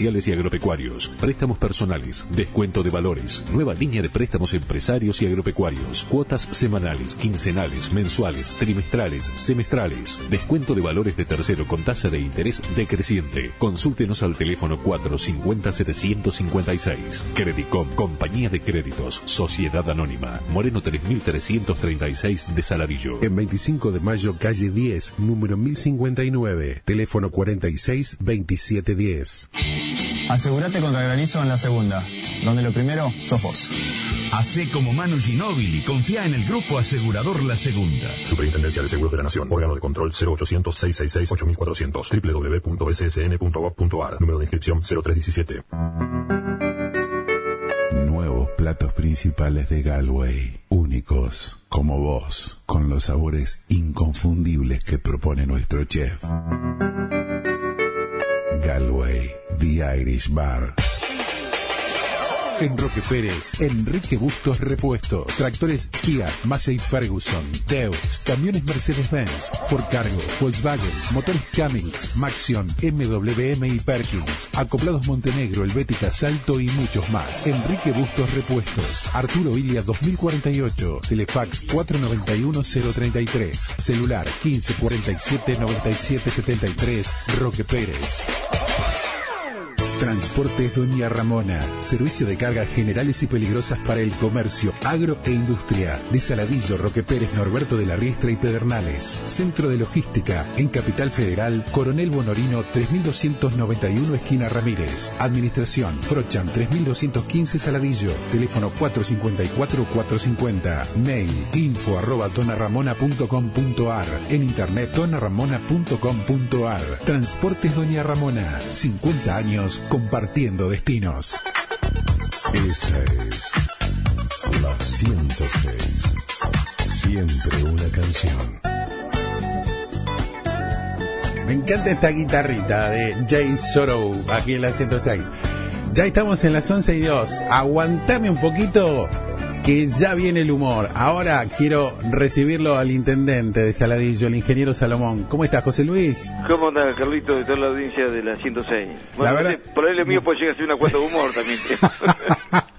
y agropecuarios, préstamos personales, descuento de valores, nueva línea de préstamos empresarios y agropecuarios, cuotas semanales, quincenales, mensuales, trimestrales, semestrales, descuento de valores de tercero con tasa de interés decreciente. Consúltenos al teléfono 450-756. Credicom, Compañía de Créditos, Sociedad Anónima, Moreno 3336 de Saladillo. En 25 de mayo, calle 10, número 1059, teléfono 46 2710. Asegúrate contra granizo en la segunda, donde lo primero sos vos. Hacé como Manu Ginóbili confía en el Grupo Asegurador La Segunda. Superintendencia de Seguros de la Nación. Órgano de control 0800-666-8400. www.ssn.gov.ar. Número de inscripción 0317. Nuevos platos principales de Galway. Únicos, como vos, con los sabores inconfundibles que propone nuestro chef. Galway, The Irish Bar. En Roque Pérez, Enrique Bustos Repuesto, tractores Fiat, Massey Ferguson, Deus, camiones Mercedes-Benz, Ford Cargo, Volkswagen, motores Cummins, Maxion, MWM y Perkins, acoplados Montenegro, Helvética, Salto y muchos más. Enrique Bustos Repuestos, Arturo Ilia 2048, Telefax 491-033, celular 1547-9773, Roque Pérez. Transportes Doña Ramona. Servicio de cargas generales y peligrosas para el comercio, agro e industria. De Saladillo, Roque Pérez, Norberto de la Riestra y Pedernales. Centro de Logística. En Capital Federal, Coronel Bonorino 3291 esquina Ramírez. Administración. Frochan 3215 Saladillo. Teléfono 454-450. Mail info arroba. En internet tonarramona.com.ar. Transportes Doña Ramona. 50 años compartiendo destinos. Esta es la 106. Siempre una canción. Me encanta esta guitarrita de Jay Sorrow aquí en la 106. Ya estamos en las 11 y 2. Aguantame un poquito que ya viene el humor. Ahora quiero recibirlo al intendente de Saladillo, el ingeniero Salomón. ¿Cómo estás, José Luis? ¿Cómo anda, Carlito, de toda la audiencia de la 106? Bueno, verdad- Por ahí lo mío puede llegar a ser una cuota de humor también.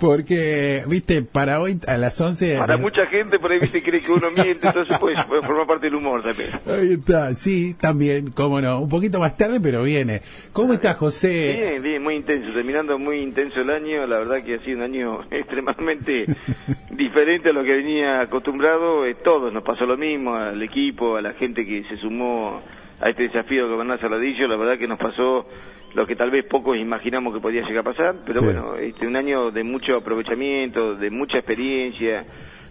Porque, viste, para hoy a las 11... Para mucha gente por ahí, viste, cree que uno miente, entonces pues, puede formar parte del humor también. Ahí está, sí, también, cómo no. Un poquito más tarde, pero viene. ¿Cómo estás, José? Bien, bien, muy intenso, terminando muy intenso el año, la verdad que ha sido un año extremadamente diferente a lo que venía acostumbrado, eh, todos nos pasó lo mismo, al equipo, a la gente que se sumó a este desafío de gobernar Saladillo, la verdad que nos pasó lo que tal vez pocos imaginamos que podía llegar a pasar, pero Sí. bueno, este, un año de mucho aprovechamiento, de mucha experiencia,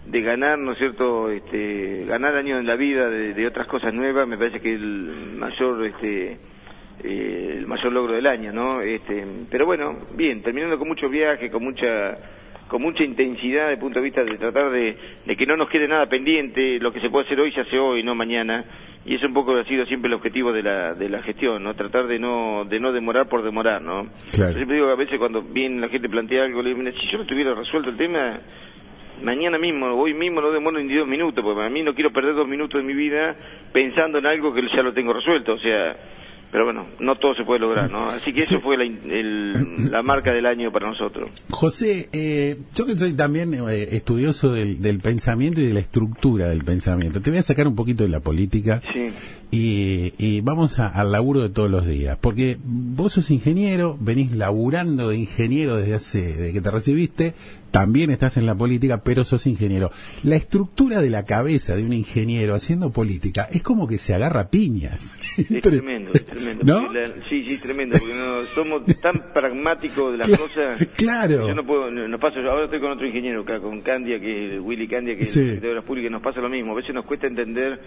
de ganar, ¿no es cierto?, este, ganar años en la vida de, de otras cosas nuevas, me parece que el mayor, este, eh, el mayor logro del año, ¿no? Este, pero bueno, bien, terminando con mucho viaje, con mucha con mucha intensidad desde el punto de vista de tratar de, de que no nos quede nada pendiente, lo que se puede hacer hoy se hace hoy, no mañana, y eso un poco ha sido siempre el objetivo de la, de la gestión, ¿no? Tratar de no, de no demorar por demorar, ¿no? Claro. Yo siempre digo que a veces cuando bien la gente plantea algo, le digo, mira, si yo no tuviera resuelto el tema, mañana mismo, hoy mismo no demoro ni dos minutos, porque a mí no quiero perder dos minutos de mi vida pensando en algo que ya lo tengo resuelto, o sea, pero bueno, no todo se puede lograr, ¿no? Así que eso fue la, el- la marca del año para nosotros. José, eh, yo que soy también eh, estudioso del, del pensamiento y de la estructura del pensamiento, te voy a sacar un poquito de la política Sí. y, y vamos a- al laburo de todos los días, porque vos sos ingeniero, venís laburando de ingeniero desde hace, desde que te recibiste, también estás en la política, pero sos ingeniero. La estructura de la cabeza de un ingeniero haciendo política es como que se agarra piñas. Es tremendo, es tremendo. ¿No? la- sí, sí, tremendo, porque no, somos tan pragmáticos de las Claro, cosas. claro. Yo no puedo, no, no paso, ahora estoy con otro ingeniero con Candia, que Willy Candia, que Sí. es de Obras Públicas, nos pasa lo mismo. A veces nos cuesta entender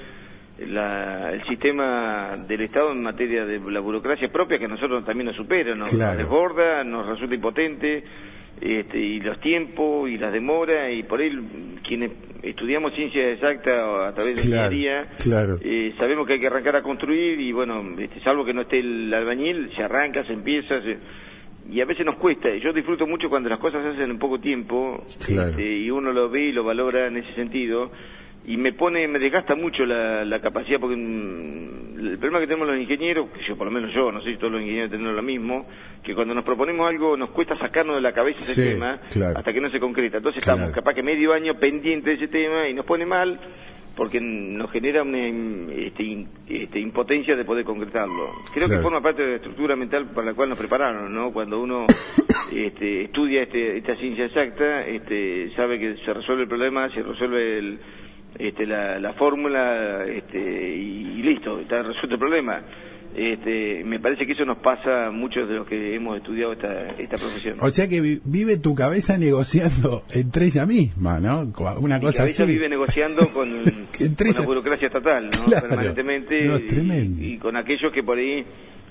la- el sistema del Estado en materia de la burocracia propia, que a nosotros también nos supera, nos, Claro. nos desborda, nos resulta impotente. Este, y los tiempos y las demoras y por ahí quienes estudiamos ciencias exactas a través de Claro, ingeniería claro. eh, sabemos que hay que arrancar a construir y bueno, este, salvo que no esté el albañil, se arranca, se empieza, se- y a veces nos cuesta. Yo disfruto mucho cuando las cosas se hacen en poco tiempo Claro. este, y uno lo ve y lo valora en ese sentido. Y me pone, me desgasta mucho la, la capacidad, porque mm, el problema que tenemos los ingenieros, que yo por lo menos yo, no sé si todos los ingenieros tienen lo mismo, que cuando nos proponemos algo nos cuesta sacarnos de la cabeza ese Sí, tema claro. hasta que no se concreta. Entonces Claro. estamos capaz que medio año pendiente de ese tema y nos pone mal porque nos genera una este, este, impotencia de poder concretarlo. Creo Claro. que forma parte de la estructura mental para la cual nos prepararon, ¿no? Cuando uno este, estudia este, esta ciencia exacta, este, sabe que se resuelve el problema, se resuelve el, este, la, la fórmula este, y, y listo, está resuelto el problema. Este, me parece que eso nos pasa a muchos de los que hemos estudiado esta, esta profesión. O sea que vi- vive tu cabeza negociando entre ella misma, ¿no? Una Mi cosa cabeza así. vive negociando con, Entre con la burocracia estatal, ¿no? Claro. Permanentemente. No, y, con aquellos que por ahí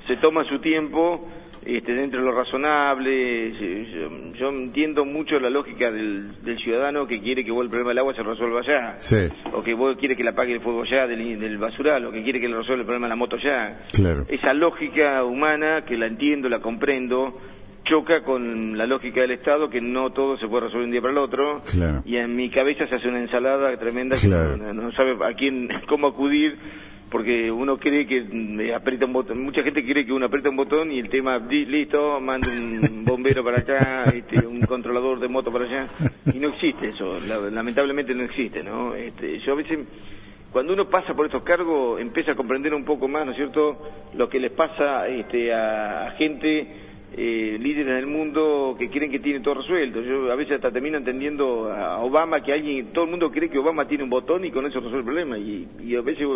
se toman su tiempo este, dentro de lo razonable. Yo, yo entiendo mucho la lógica del, del ciudadano que quiere que vos el problema del agua se resuelva allá. Sí. O que vos quiere que la pague el fuego ya del, del basural, o que quiere que le resuelva el problema de la moto ya. Claro. Esa lógica humana, que la entiendo, la comprendo, choca con la lógica del Estado, que no todo se puede resolver un día para el otro. Claro. Y en mi cabeza se hace una ensalada tremenda Claro. que no, no sabe a quién, cómo acudir, porque uno cree que mm, aprieta un botón. Mucha gente cree que uno aprieta un botón y el tema, listo, manda un bombero para acá, este, un controlador de moto para allá. Y no existe eso, la- lamentablemente no existe, ¿no? Este, yo a veces cuando uno pasa por estos cargos empieza a comprender un poco más, ¿no es cierto?, lo que les pasa este, a, a gente, eh, líderes del mundo que creen que tiene todo resuelto. Yo a veces hasta termino entendiendo a Obama que alguien, todo el mundo cree que Obama tiene un botón y con eso resuelve el problema. Y, y a veces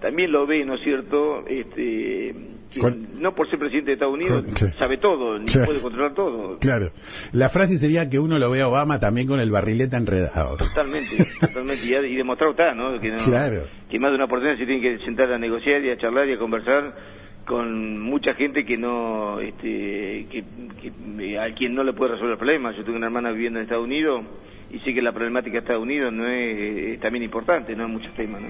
también lo ve, ¿no es cierto?, este, Con- no por ser presidente de Estados Unidos Con- claro. sabe todo, ni Claro. puede controlar todo. Claro. La frase sería que uno lo ve a Obama también con el barrilete enredado. Totalmente, totalmente. Y, y demostrado está, ¿no? Que, no- Claro. que más de una oportunidad se tiene que sentar a negociar y a charlar y a conversar con mucha gente que no, este, que, que- a quien no le puede resolver el problema. Yo tengo una hermana viviendo en Estados Unidos y sé que la problemática de Estados Unidos no es, es también importante, no en muchos temas, ¿no?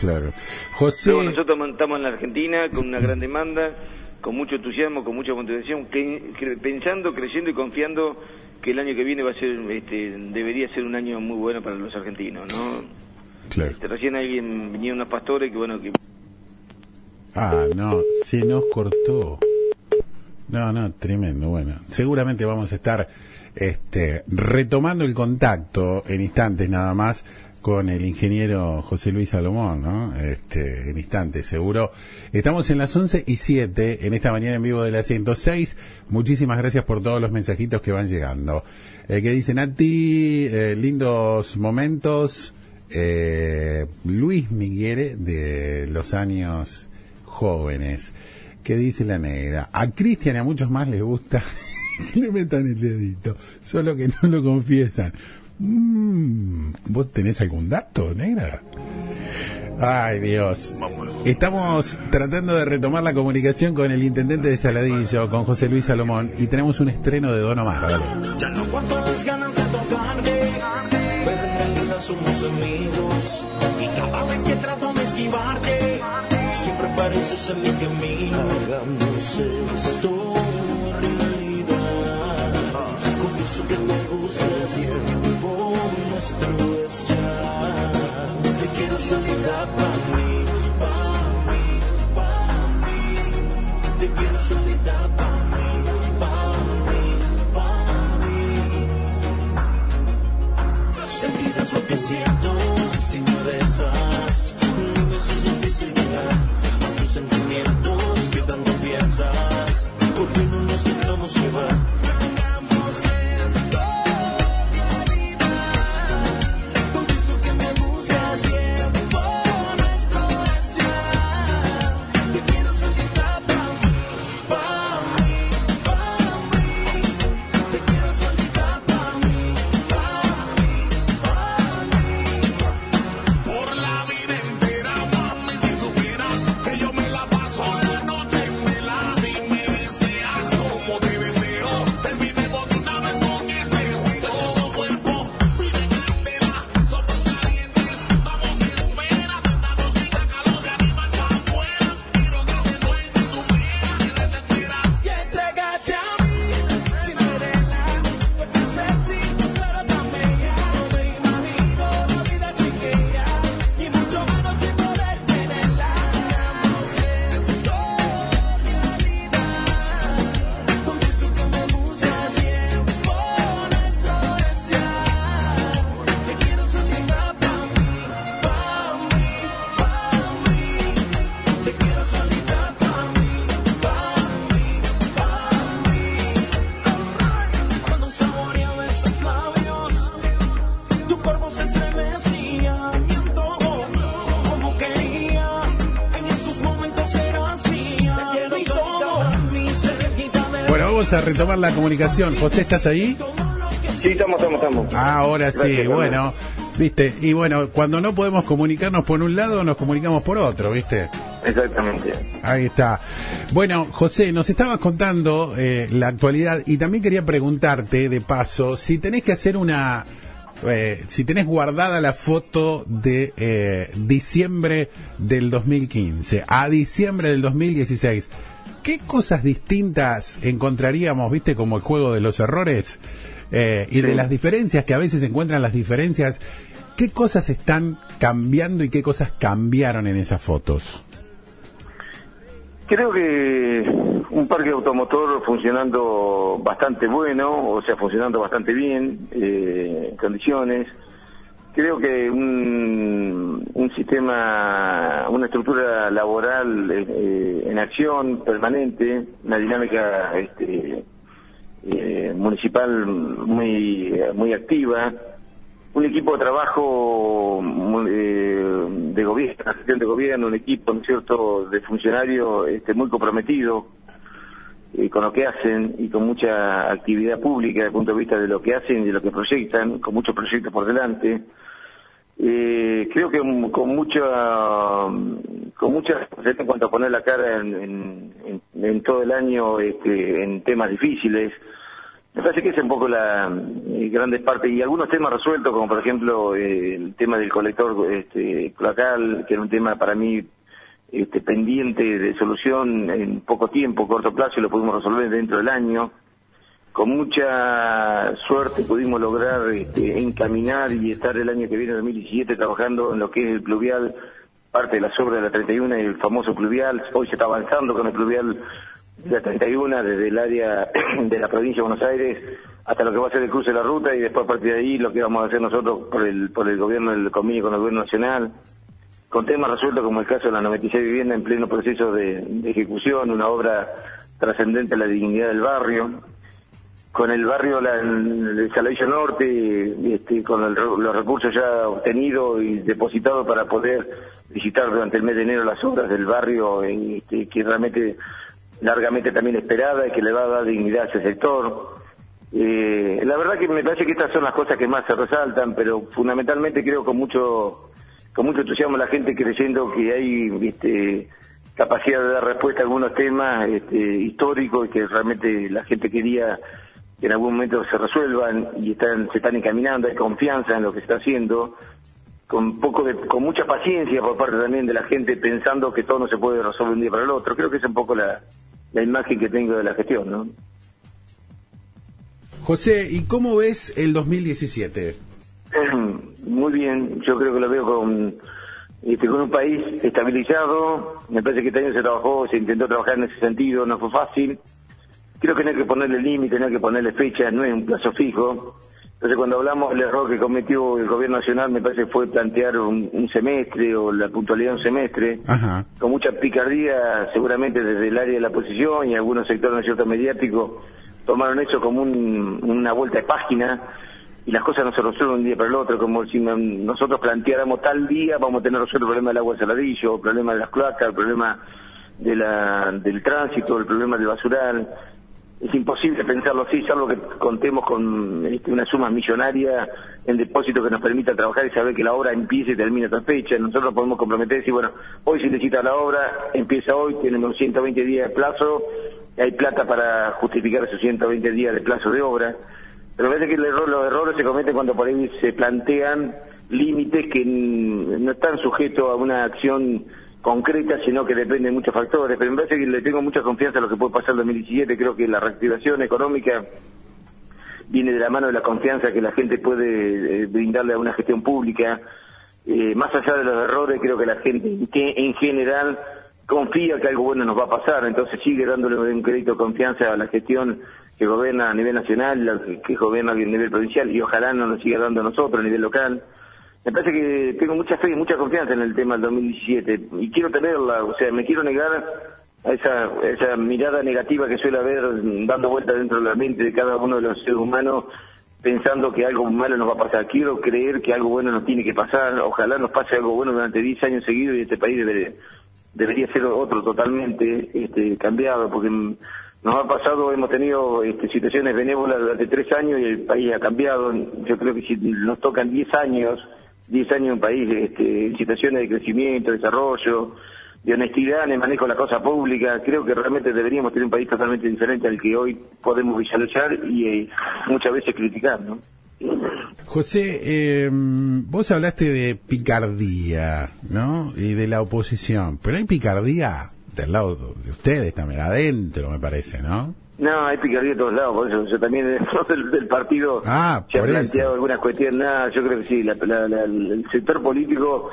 Claro. José. Luego nosotros estamos en la Argentina con una gran demanda, con mucho entusiasmo, con mucha motivación, que- que- pensando, creyendo y confiando que el año que viene va a ser, este, debería ser un año muy bueno para los argentinos, ¿no? Claro. Este, recién alguien vinieron unos pastores que bueno que Ah, no, se nos cortó. No, no, tremendo. Bueno, seguramente vamos a estar este, retomando el contacto en instantes nada más con el ingeniero José Luis Salomón, ¿no? Este, en instantes, seguro. Estamos en las 11 y 7 en esta mañana en vivo de la 106. Muchísimas gracias por todos los mensajitos que van llegando. Eh, que dicen a ti, eh, lindos momentos. Eh, Luis Miguel de los años jóvenes. ¿Qué dice la negra? A Cristian y a muchos más les gusta que le metan el dedito, solo que no lo confiesan. Mm, ¿Vos tenés algún dato, negra? Ay, Dios. Estamos tratando de retomar la comunicación con el intendente de Saladillo, con José Luis Salomón, y tenemos un estreno de Don Omar. Siempre pareces en mi camino. Hagamos esto realidad. Confieso que me gusta el tiempo nuestro es ya. Te quiero soledad para mí, para mí, para mí. Te quiero soledad para mí, para mí, para mí. Sentirás lo que siento si me besas. Retomar la comunicación. José, ¿estás ahí? Sí, estamos, estamos, estamos. Ah, ahora sí, Gracias, bueno, viste, y bueno, cuando no podemos comunicarnos por un lado, nos comunicamos por otro, viste. Exactamente. Ahí está. Bueno, José, nos estabas contando eh, la actualidad y también quería preguntarte, de paso, si tenés que hacer una... eh, si tenés guardada la foto de eh, diciembre del 2015 a diciembre del 2016, ¿qué cosas distintas encontraríamos, viste, como el juego de los errores eh, y de las diferencias, que a veces se encuentran las diferencias? ¿Qué cosas están cambiando y qué cosas cambiaron en esas fotos? Creo que un parque automotor funcionando bastante bueno, o sea, funcionando bastante bien, eh, en condiciones. Creo que un, un sistema, una estructura laboral eh, eh, en acción permanente, una dinámica este, eh, municipal muy, muy activa, un equipo de trabajo de gobierno, gestión de gobierno, un equipo, ¿no es cierto?, de funcionarios este, muy comprometido eh, con lo que hacen y con mucha actividad pública desde el punto de vista de lo que hacen y de lo que proyectan, con muchos proyectos por delante. Eh, creo que con mucha con mucha en cuanto a poner la cara en- en todo el año este, en temas difíciles. Me parece que es un poco la eh, grandes partes y algunos temas resueltos, como por ejemplo eh, el tema del colector este, cloacal, que era un tema para mí este, pendiente de solución en poco tiempo, corto plazo, y lo pudimos resolver dentro del año. Con mucha suerte pudimos lograr este, encaminar y estar el año que viene, 2017, trabajando en lo que es el pluvial, parte de las obras de la 31 y el famoso pluvial. Hoy se está avanzando con el pluvial de la 31 desde el área de la provincia de Buenos Aires hasta lo que va a ser el cruce de la ruta y después a partir de ahí lo que vamos a hacer nosotros por el, por el gobierno, el convenio con el gobierno nacional con temas resueltos como el caso de la 96 vivienda en pleno proceso de, ejecución, una obra trascendente a la dignidad del barrio, con el barrio la, el Saladillo Norte, este, con el los recursos ya obtenidos y depositados para poder visitar durante el mes de enero las obras del barrio, este, que realmente largamente también esperada y que le va a dar dignidad a ese sector. Eh, la verdad que me parece que estas son las cosas que más se resaltan, pero fundamentalmente creo con mucho con mucho entusiasmo la gente creyendo que hay este, capacidad de dar respuesta a algunos temas este, históricos y que realmente la gente quería que en algún momento se resuelvan y están, se están encaminando, hay confianza en lo que se está haciendo, con poco de, con mucha paciencia por parte también de la gente pensando que todo no se puede resolver un día para el otro. Creo que es un poco la, la imagen que tengo de la gestión, ¿no? José, ¿y cómo ves el 2017? Muy bien, yo creo que lo veo con, este, con un país estabilizado. Me parece que este año se trabajó, se intentó trabajar en ese sentido, no fue fácil. Creo que no hay que ponerle límite, no hay que ponerle fecha, no es un plazo fijo. Entonces, cuando hablamos del error que cometió el gobierno nacional, me parece que fue plantear un, un semestre o la puntualidad de un semestre Ajá. con mucha picardía, seguramente desde el área de la oposición y algunos sectores, ¿no es cierto?, mediáticos, tomaron eso como un- una vuelta de página y las cosas no se resuelven un día para el otro, como si no- nosotros planteáramos tal día vamos a tener resuelto el problema del agua de saladillo, el problema de las cloacas, el problema de la, del tránsito, el problema del basural. Es imposible pensarlo así, salvo que contemos con este, una suma millonaria en depósito que nos permita trabajar y saber que la obra empiece y termine a tal fecha. Nosotros podemos comprometer y decir, bueno, hoy se necesita la obra, empieza hoy, tenemos 120 días de plazo, hay plata para justificar esos 120 días de plazo de obra. Pero parece que el error- los errores se cometen cuando por ahí se plantean límites que no están sujetos a una acción concreta, sino que depende de muchos factores. Pero me parece que le tengo mucha confianza a lo que puede pasar en 2017. Creo que la reactivación económica viene de la mano de la confianza que la gente puede eh, brindarle a una gestión pública. Eh, más allá de los errores, creo que la gente en general confía que algo bueno nos va a pasar, entonces sigue dándole un crédito de confianza a la gestión que gobierna a nivel nacional, que, gobierna a nivel provincial y ojalá nos lo siga dando a nosotros a nivel local. Me parece que tengo mucha fe y mucha confianza en el tema del 2017 y quiero tenerla, o sea, me quiero negar a esa, esa mirada negativa que suele haber dando vueltas dentro de la mente de cada uno de los seres humanos pensando que algo malo nos va a pasar. Quiero creer que algo bueno nos tiene que pasar, ojalá nos pase algo bueno durante 10 años seguidos y este país debe- debería ser otro totalmente este, cambiado, porque nos ha pasado, hemos tenido este, situaciones benévolas durante tres años y el país ha cambiado. Yo creo que si nos tocan diez años, diez años en un país este, en situaciones de crecimiento, desarrollo, de honestidad en el manejo de la cosa pública, creo que realmente deberíamos tener un país totalmente diferente al que hoy podemos visualizar y eh, muchas veces criticar, ¿no? José, eh, vos hablaste de picardía, ¿no? Y de la oposición, pero hay picardía del lado de ustedes también, adentro, me parece, ¿no? No, hay picardía de todos lados, por eso yo también del, del partido Ah, se ha eso. planteado algunas cuestiones, nada, yo creo que sí, la- la- la- el sector político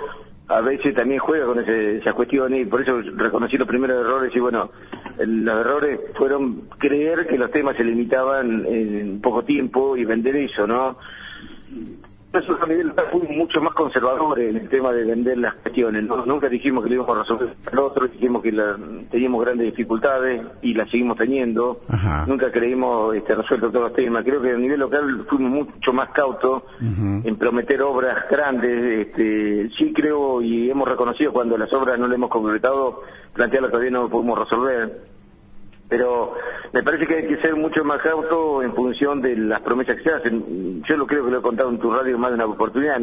a veces también juega con ese, esas cuestiones y por eso reconocí los primeros errores y bueno, los errores fueron creer que los temas se limitaban en poco tiempo y vender eso, ¿no? Nosotros a nivel local fuimos mucho más conservadores en el tema de vender las cuestiones. ¿no? Nunca dijimos que lo íbamos a resolver al otro, dijimos que la- teníamos grandes dificultades y las seguimos teniendo. Ajá. Nunca creímos este, resuelto todos los temas. Creo que a nivel local fuimos mucho más cautos en prometer obras grandes. Este, sí creo y hemos reconocido cuando las obras no las hemos concretado, plantearlas todavía no podemos resolver pero me parece que hay que ser mucho más cauto en función de las promesas que se hacen. Yo lo creo que lo he contado en tu radio más de una oportunidad.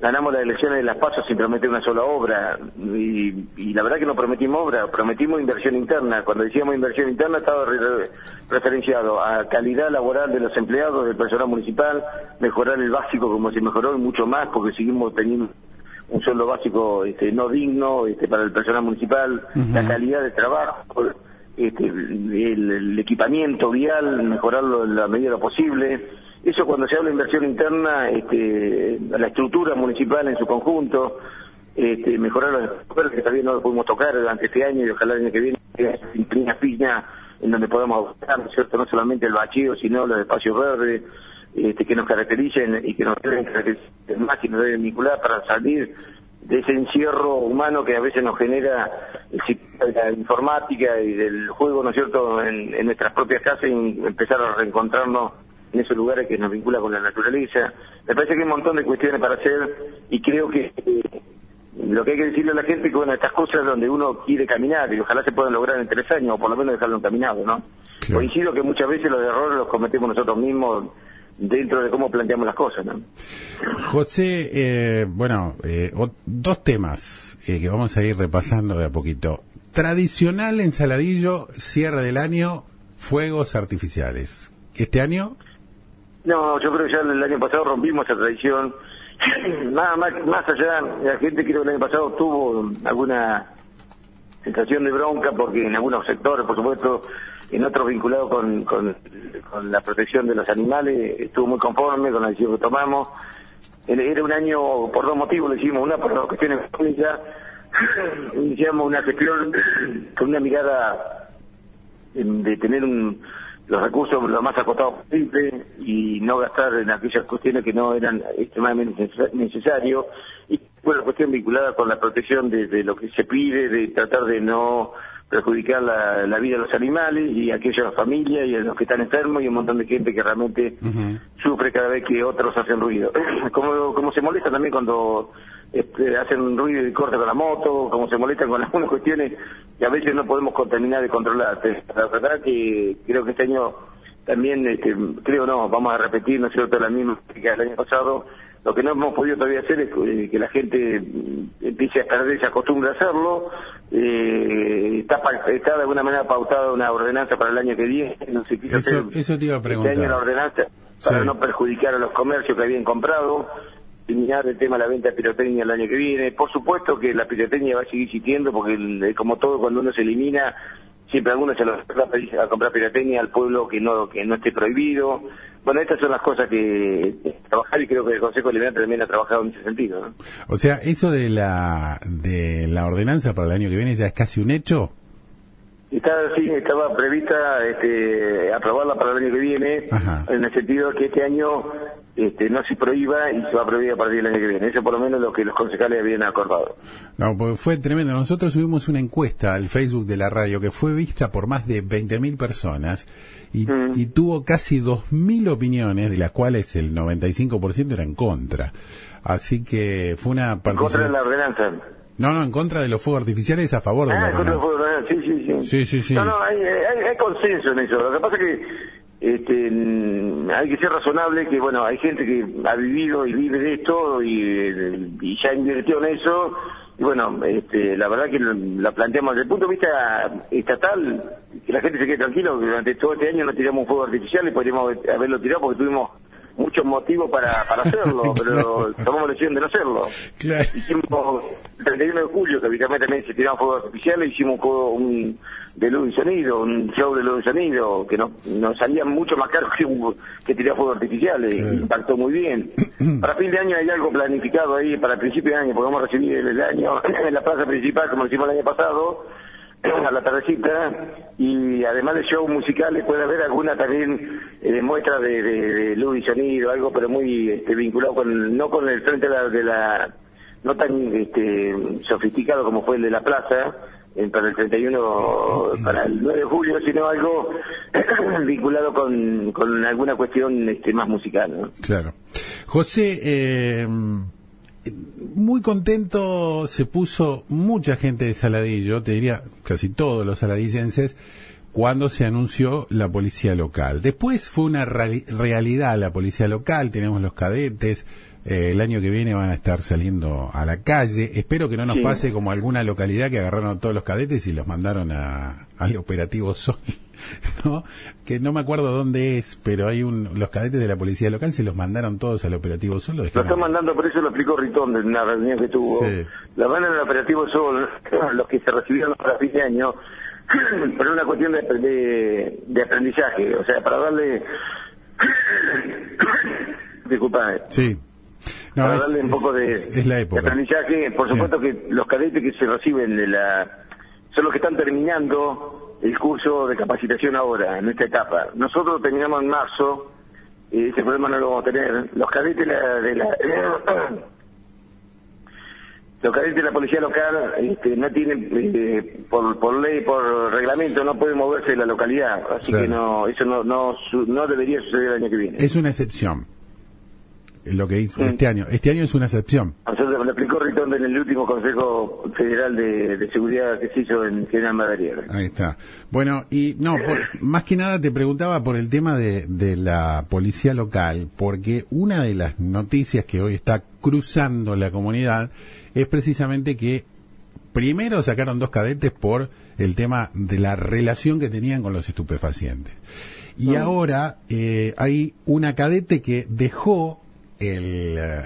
Ganamos las elecciones de las pasos sin prometer una sola obra y, y la verdad que no prometimos obra, prometimos inversión interna. Cuando decíamos inversión interna estaba re- referenciado a calidad laboral de los empleados, del personal municipal, mejorar el básico como se mejoró y mucho más porque seguimos teniendo un sueldo básico este, no digno este, para el personal municipal, la calidad de trabajo, este, el, equipamiento vial, mejorarlo en la medida de lo posible. Eso cuando se habla de inversión interna, este, la estructura municipal en su conjunto, este, mejorar los escuelas que todavía no lo pudimos tocar durante este año y ojalá el año que viene piña piña en donde podamos abordar, ¿no solamente el bacheo, sino los espacios verdes, este, que nos caractericen y que nos deben caracterizar más y nos deben vincular para salir de ese encierro humano que a veces nos genera la informática y del juego, ¿no es cierto?, en, en nuestras propias casas y empezar a reencontrarnos en esos lugares que nos vincula con la naturaleza. Me parece que hay un montón de cuestiones para hacer y creo que eh, lo que hay que decirle a la gente es que, bueno, estas cosas donde uno quiere caminar y ojalá se puedan lograr en tres años o por lo menos dejarlo encaminado, ¿no? Claro. Coincido que muchas veces los errores los cometemos nosotros mismos dentro de cómo planteamos las cosas, ¿no? José, eh, bueno, eh, dos temas eh, que vamos a ir repasando de a poquito. Tradicional ensaladillo, cierre del año, fuegos artificiales. ¿Este año? No, yo creo que ya el año pasado rompimos esa tradición. Nada más, más allá, la gente creo que el año pasado tuvo alguna sensación de bronca porque en algunos sectores, por supuesto, en otros vinculados con, con, la protección de los animales, estuvo muy conforme con la decisión que tomamos. Era un año por dos motivos, lo hicimos. Una por las cuestiones económicas, iniciamos una gestión con una mirada de tener un- los recursos lo más acotados posible y no gastar en aquellas cuestiones que no eran extremadamente neces- necesarios. Y fue la cuestión vinculada con la protección de, de lo que se pide, de tratar de no perjudicar la, la vida de los animales y aquellas familias y a los que están enfermos y un montón de gente que realmente sufre cada vez que otros hacen ruido. como, como se molesta también cuando este, hacen ruido y corte con la moto, como se molestan con algunas cuestiones que a veces no podemos contaminar y controlar. La verdad que creo que este año también, este, creo no, vamos a repetir, ¿no es cierto?, la misma que el año pasado. Lo que no hemos podido todavía hacer es eh, que la gente mm, empiece a perder esa costumbre de hacerlo. Eh, está, de alguna manera pautada una ordenanza para el año que viene. No se quiso Eso- hacer eso te iba a Este preguntar. año la ordenanza para no perjudicar a los comercios que habían comprado, eliminar el tema de la venta de pirotecnia el año que viene. Por supuesto que la pirotecnia va a seguir existiendo porque el- como todo cuando uno se elimina siempre algunos se los a comprar pirotecnia al pueblo que no que no esté prohibido. Bueno, estas son las cosas que trabajar y creo que el Consejo Liberante también ha trabajado en ese sentido. ¿no? O sea, eso de la, de la ordenanza para el año que viene ya es casi un hecho. Está, sí, estaba prevista este, aprobarla para el año que viene, Ajá. en el sentido de que este año este, no se prohíba y se va a prohibir a partir del año que viene. Eso por lo menos lo que los concejales habían acordado. No, porque fue tremendo. Nosotros subimos una encuesta al Facebook de la radio que fue vista por más de 20.000 personas y, Mm. y tuvo casi 2.000 opiniones, de las cuales el 95% era en contra. Así que fue una En contra de participación... la ordenanza. No, no, en contra de los fuegos artificiales, a favor de la Ah, ordenanza. sí, sí, sí. Sí. No, no, hay, hay, consenso en eso. Lo que pasa es que este, mm, hay que ser razonable que, bueno, hay gente que ha vivido y vive de esto y, y ya invirtió en eso. Y bueno, este, la verdad que la planteamos desde el punto de vista estatal, que la gente se quede tranquilo, que durante todo este año no tiramos un fuego artificial y podríamos haberlo tirado porque tuvimos muchos motivos para, para hacerlo, pero tomamos la decisión de no hacerlo. Claro. Hicimos el 31 de julio, que habitualmente también se tiraban fuegos artificiales, hicimos un juego un, de luz y sonido, un show de luz y sonido, que nos, nos salía mucho más caro que, un- que tirar fuegos artificiales, Claro. impactó muy bien. para fin de año hay algo planificado ahí, para principio de año, porque vamos a recibir el, el año en la plaza principal, como lo hicimos el año pasado, a la tardecita y además de shows musicales puede haber alguna también eh, muestra de, de- de luz y sonido, algo pero muy este, vinculado con no con el frente de la, de la no tan este, sofisticado como fue el de la plaza para el 31 para el 9 de julio sino algo vinculado con, con alguna cuestión este, más musical. Claro. José, eh, muy contento se puso mucha gente de Saladillo, te diría casi todos los saladillenses, cuando se anunció la policía local. Después fue una reali- realidad la policía local, tenemos los cadetes, eh, el año que viene van a estar saliendo a la calle. Espero que no nos Sí. pase como alguna localidad que agarraron a todos los cadetes y los mandaron a, al operativo Sol. ¿no? Que no me acuerdo dónde es, pero hay un, los cadetes de la policía local se los mandaron todos al operativo Sol. Lo Lo dejaron- está mandando, por eso lo explicó Ritón en una reunión que tuvo. Sí. La van en el operativo Sol, los que se recibieron para fin de año, es una cuestión de, de, de aprendizaje, o sea, para darle... Disculpa, Sí. No, para es, darle un es- poco de, es- la de época. aprendizaje. Por Sí. supuesto que los cadetes que se reciben de la son los que están terminando el curso de capacitación ahora, en esta etapa. Nosotros terminamos en marzo, y ese problema no lo vamos a tener. Los cadetes de la, de la- los cadetes de la policía local este, no tienen, eh, por, por ley, por reglamento, no pueden moverse de la localidad. Así Claro. que no, eso no, no, su- no debería suceder el año que viene. Es una excepción. Lo que hizo Sí. este año. Este año es una excepción. Nosotros lo en el último Consejo Federal de, de Seguridad que se hizo en General Madariaga. Ahí está. Bueno, y no, por- más que nada te preguntaba por el tema de, de la policía local, porque una de las noticias que hoy está cruzando la comunidad es precisamente que primero sacaron dos cadetes por el tema de la relación que tenían con los estupefacientes. Y ahora eh, hay una cadete que dejó el, eh,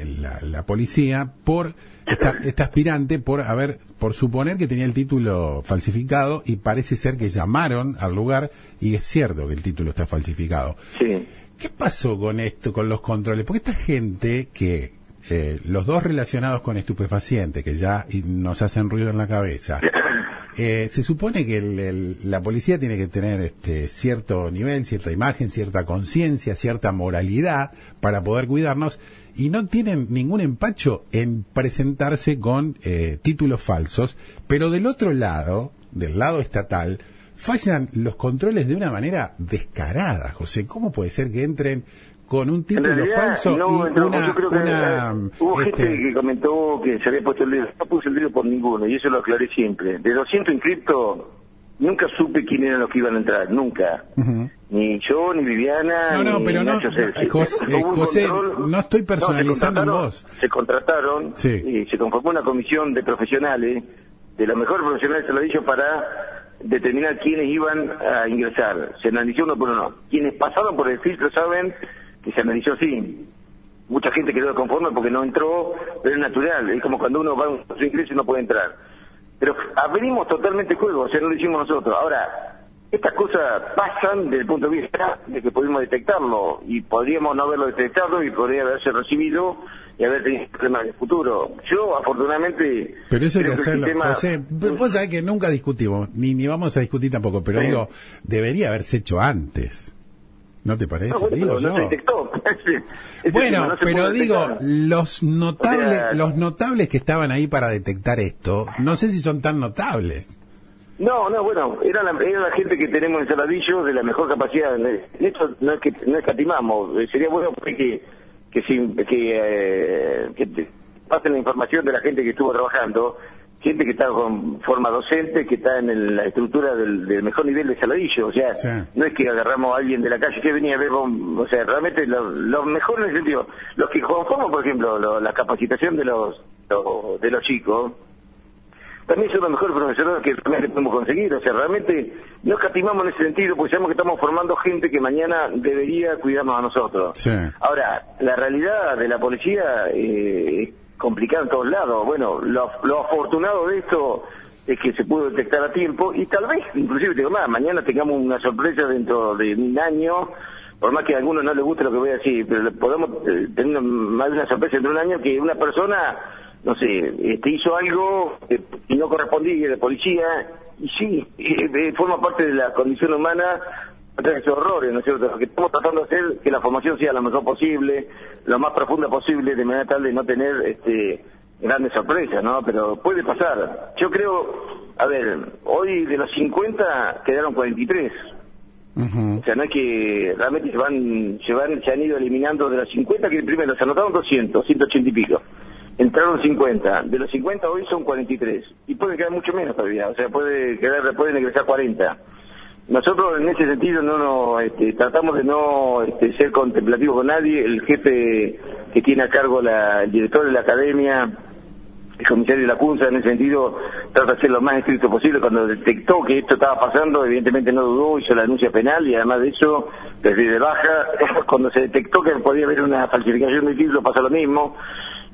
el- la, la policía por esta, esta aspirante por haber por suponer que tenía el título falsificado y parece ser que llamaron al lugar y es cierto que el título está falsificado. Sí. ¿Qué pasó con esto, con los controles? Porque esta gente que, eh, los dos relacionados con estupefacientes, que ya nos hacen ruido en la cabeza, eh, se supone que el- el- la policía tiene que tener este, cierto nivel, cierta imagen, cierta conciencia, cierta moralidad para poder cuidarnos y no tienen ningún empacho en presentarse con eh, títulos falsos, pero del otro lado, del lado estatal, fallan los controles de una manera descarada, José. ¿Cómo puede ser que entren con un En título realidad, falso no, y no, una, yo creo que una, eh, hubo este, gente que comentó que se había puesto el dedo. No puse el dedo por ninguno, y eso lo aclaré siempre. De 200 inscriptos, nunca supe quién eran los que iban a entrar, nunca. Ni yo, ni Viviana, No, no, ni pero Nacho eh, Jos- eh, José, control- no estoy personalizando en vos. Se contrataron Sí. y se conformó una comisión de profesionales, de los mejores profesionales, se lo he dicho, para determinar quiénes iban a ingresar. Se analizó uno por uno. Quienes pasaron por el filtro saben que se analizó así. Mucha gente quedó conforme porque no entró, pero es natural. Es como cuando uno va a un ingreso y no puede entrar. Pero abrimos totalmente el juego, o sea, no lo hicimos nosotros. Ahora, estas cosas pasan desde el punto de vista de que pudimos detectarlo y podríamos no haberlo detectado y podría haberse recibido y haber tenido problemas en el futuro. Yo, afortunadamente... Pero eso hay que hacerlo, sistema- José. Vos sabés que nunca discutimos, ni, ni vamos a discutir tampoco, pero Sí. digo, debería haberse hecho antes. ¿No te parece? No, bueno, digo no se yo. detectó. Bueno, no pero digo, los notables, O sea- los notables que estaban ahí para detectar esto, no sé si son tan notables. No, no, bueno, era la, era la gente que tenemos en Saladillo de la mejor capacidad. En esto no es que no escatimamos. Eh, Sería bueno que que, sin- que, eh, que pasen la información de la gente que estuvo trabajando, gente que está con forma docente, que está en el- la estructura del, del mejor nivel de saladillo, o sea, Sí. no es que agarramos a alguien de la calle que venía a ver, o sea, realmente los lo mejores en el sentido, los que conforman, por ejemplo, lo- la capacitación de los, lo- de los chicos, también son los mejores profesores que realmente podemos conseguir. O sea, realmente no escatimamos en ese sentido, porque sabemos que estamos formando gente que mañana debería cuidarnos a nosotros. Sí. Ahora, la realidad de la policía eh, es complicada en todos lados. Bueno, lo, lo afortunado de esto es que se pudo detectar a tiempo y tal vez, inclusive, digo más, mañana tengamos una sorpresa dentro de un año. Por más que a algunos no les guste lo que voy a decir, pero podemos eh, tener más de una sorpresa dentro de un año que una persona no sé, este, hizo algo que, no correspondía de policía, y sí, eh, forma parte de la condición humana traer esos horrores, ¿no es cierto? Lo que estamos tratando de hacer es que la formación sea lo mejor posible, lo más profunda posible, de manera tal de no tener este grandes sorpresas, ¿no? Pero puede pasar. Yo creo, a ver, hoy de los 50 quedaron 43. Ujú. O sea, no es que realmente se van, se van, se han ido eliminando de los 50 que primero se anotaron 200, 180 y pico. Entraron 50. De los 50 hoy son 43. Y puede quedar mucho menos todavía. O sea, puede quedar, pueden ingresar 40. Nosotros en ese sentido no nos este, tratamos de no este, ser contemplativos con nadie. El jefe que tiene a cargo la, el director de la academia, el comisario de la CUNSA en ese sentido trata de ser lo más estricto posible. Cuando detectó que esto estaba pasando, evidentemente no dudó, hizo la denuncia penal y además de eso, desde de baja, cuando se detectó que podía haber una falsificación de título, pasa lo mismo.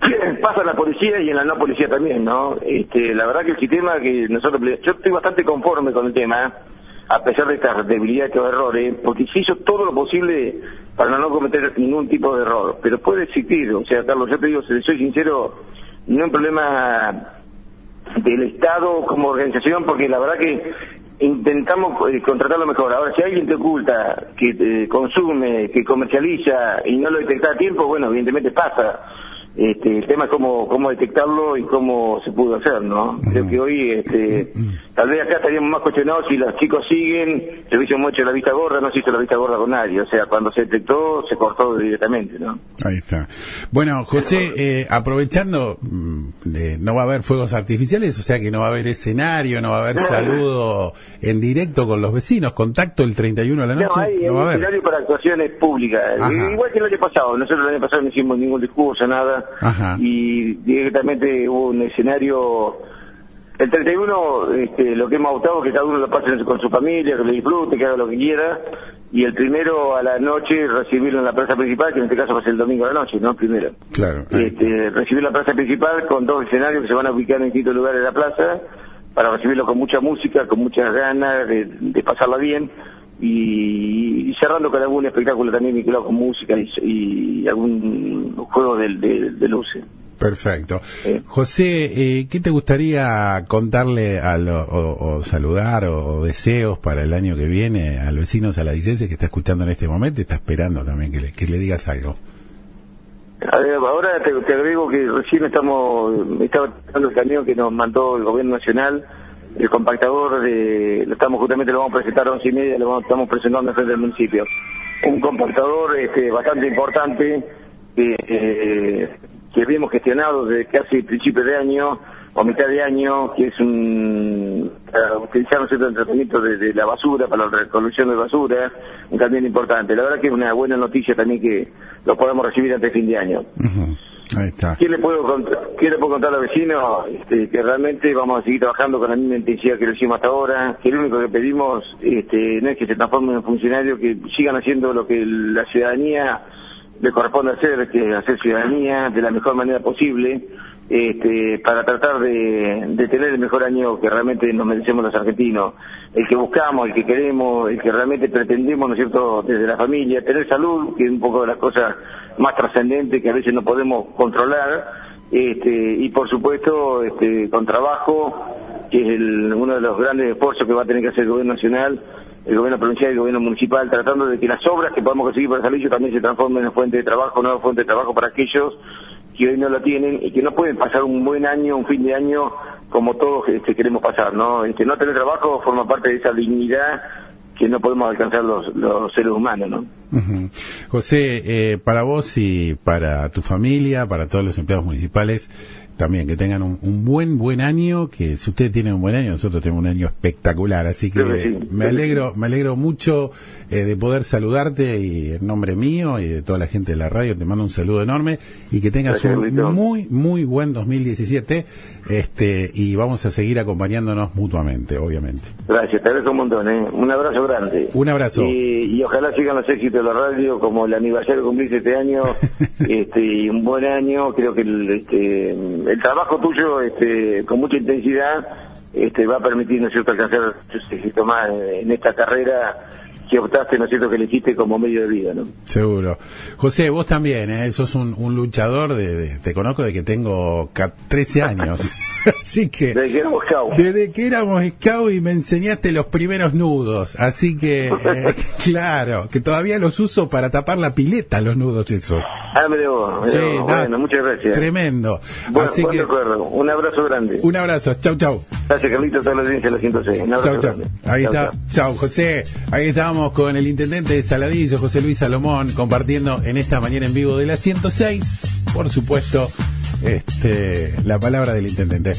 Pasa en la policía y en la no policía también, ¿no? Este, la verdad que el sistema que nosotros, yo estoy bastante conforme con el tema, a pesar de estas debilidades, estos errores, porque se hizo todo lo posible para no cometer ningún tipo de error. Pero puede existir, o sea, Carlos, yo te digo, si soy sincero, no es un problema del Estado como organización, porque la verdad que intentamos eh, contratarlo mejor. Ahora, si alguien te oculta, que eh, consume, que comercializa y no lo detecta a tiempo, bueno, evidentemente pasa. Este, el tema es cómo, cómo detectarlo y cómo se pudo hacer, ¿no? Creo que hoy, este, tal vez acá estaríamos más cuestionados si los chicos siguen, se hubiésemos hecho la vista gorda, no se hizo la vista gorda con nadie, o sea, cuando se detectó, se cortó directamente, ¿no? Ahí está. Bueno, José, eh, aprovechando, eh, no va a haber fuegos artificiales, o sea que no va a haber escenario, no va a haber saludo en directo con los vecinos, contacto el 31 de la noche, No, hay no va a haber. escenario para actuaciones públicas. Ajá. Eh, Igual que el año pasado. Nosotros el año pasado no hicimos ningún discurso, nada. Ajá. Y directamente hubo un escenario... El 31, este, lo que hemos optado es que cada uno lo pase con su familia, que lo disfrute, que haga lo que quiera. Y el primero a la noche recibirlo en la plaza principal, que en este caso va a ser el domingo a la noche, ¿no? Primero. Claro. Este, recibir la plaza principal con dos escenarios que se van a ubicar en distintos lugares de la plaza para recibirlo con mucha música, con muchas ganas de, de pasarla bien y, y cerrando con algún espectáculo también vinculado con música y, y algún juego de, de- de luces. Perfecto. José, eh, ¿qué te gustaría contarle a lo- o, o saludar o, deseos para el año que viene al vecino saladicense que está escuchando en este momento y está esperando también que le, que le digas algo? A ver, ahora te, te agrego que recién estamos, me estaba tratando el camión que nos mandó el gobierno nacional, el compactador de, lo estamos justamente lo vamos a presentar a once y media, lo vamos- estamos presentando en frente del municipio. Un compactador este, bastante importante que, eh, que habíamos gestionado desde casi principio de año o mitad de año, que es un, para utilizar un cierto tratamiento de, de la basura, para la recolección de basura, un camión importante. La verdad que es una buena noticia también que lo podamos recibir antes de fin de año. Ujú. Ahí está. ¿Qué le puedo contar, qué le puedo contar a los vecinos? Este, que realmente vamos a seguir trabajando con la misma intensidad que lo hicimos hasta ahora, que lo único que pedimos este, no es que se transformen en funcionarios, que sigan haciendo lo que la ciudadanía le corresponde hacer, que hacer ciudadanía de la mejor manera posible, este, para tratar de, de tener el mejor año que realmente nos merecemos los argentinos, el que buscamos, el que queremos, el que realmente pretendemos, ¿no es cierto?, desde la familia, tener salud, que es un poco de las cosas más trascendentes que a veces no podemos controlar, este, y por supuesto este, con trabajo, que es el- uno de los grandes esfuerzos que va a tener que hacer el gobierno nacional, el gobierno provincial y el gobierno municipal, tratando de que las obras que podamos conseguir para Salillo también se transformen en fuente de trabajo, nueva fuente de trabajo para aquellos que hoy no la tienen y que no pueden pasar un buen año, un fin de año como todos este, queremos pasar, ¿no? Este, no tener trabajo forma parte de esa dignidad que no podemos alcanzar los, los seres humanos, ¿no? José, eh, para vos y para tu familia, para todos los empleados municipales, también que tengan un, un buen, buen año, que si ustedes tienen un buen año, nosotros tenemos un año espectacular, así que sí, me alegro, me alegro mucho eh, de poder saludarte y en nombre mío y de toda la gente de la radio te mando un saludo enorme y que tengas Gracias, un muy, muy buen 2017 este y vamos a seguir acompañándonos mutuamente, obviamente. Gracias, te agradezco un montón, ¿eh? Un abrazo grande. Un abrazo. Y, y ojalá sigan los éxitos de la radio, como el aniversario que cumplís este año, este, y un buen año. Creo que el, este, el trabajo tuyo, este, con mucha intensidad, este, va a permitir, ¿no es cierto?, alcanzar éxitos más en esta carrera que optaste, ¿no es cierto?, que elegiste como medio de vida, ¿no? Seguro. José, vos también, ¿eh? sos un, un luchador, de, de- te conozco de que tengo ca- 13 años. Así que... Desde que éramos scout. Desde que éramos scout y me enseñaste los primeros nudos. Así que, eh, claro, que todavía los uso para tapar la pileta, los nudos esos. Ah, mire vos, Sí, mire vos. no, bueno, muchas gracias. Tremendo. Buen, Así que, recuerdo. Un abrazo grande. un abrazo. Chau, chau. Gracias, Carlitos, toda la audiencia de la 106. Un abrazo Chau, chau. grande. Ahí Chau, está. chau. Chau, José. Ahí estábamos con el intendente de Saladillo, José Luis Salomón, compartiendo en esta mañana en vivo de la 106, por supuesto, este, la palabra del intendente.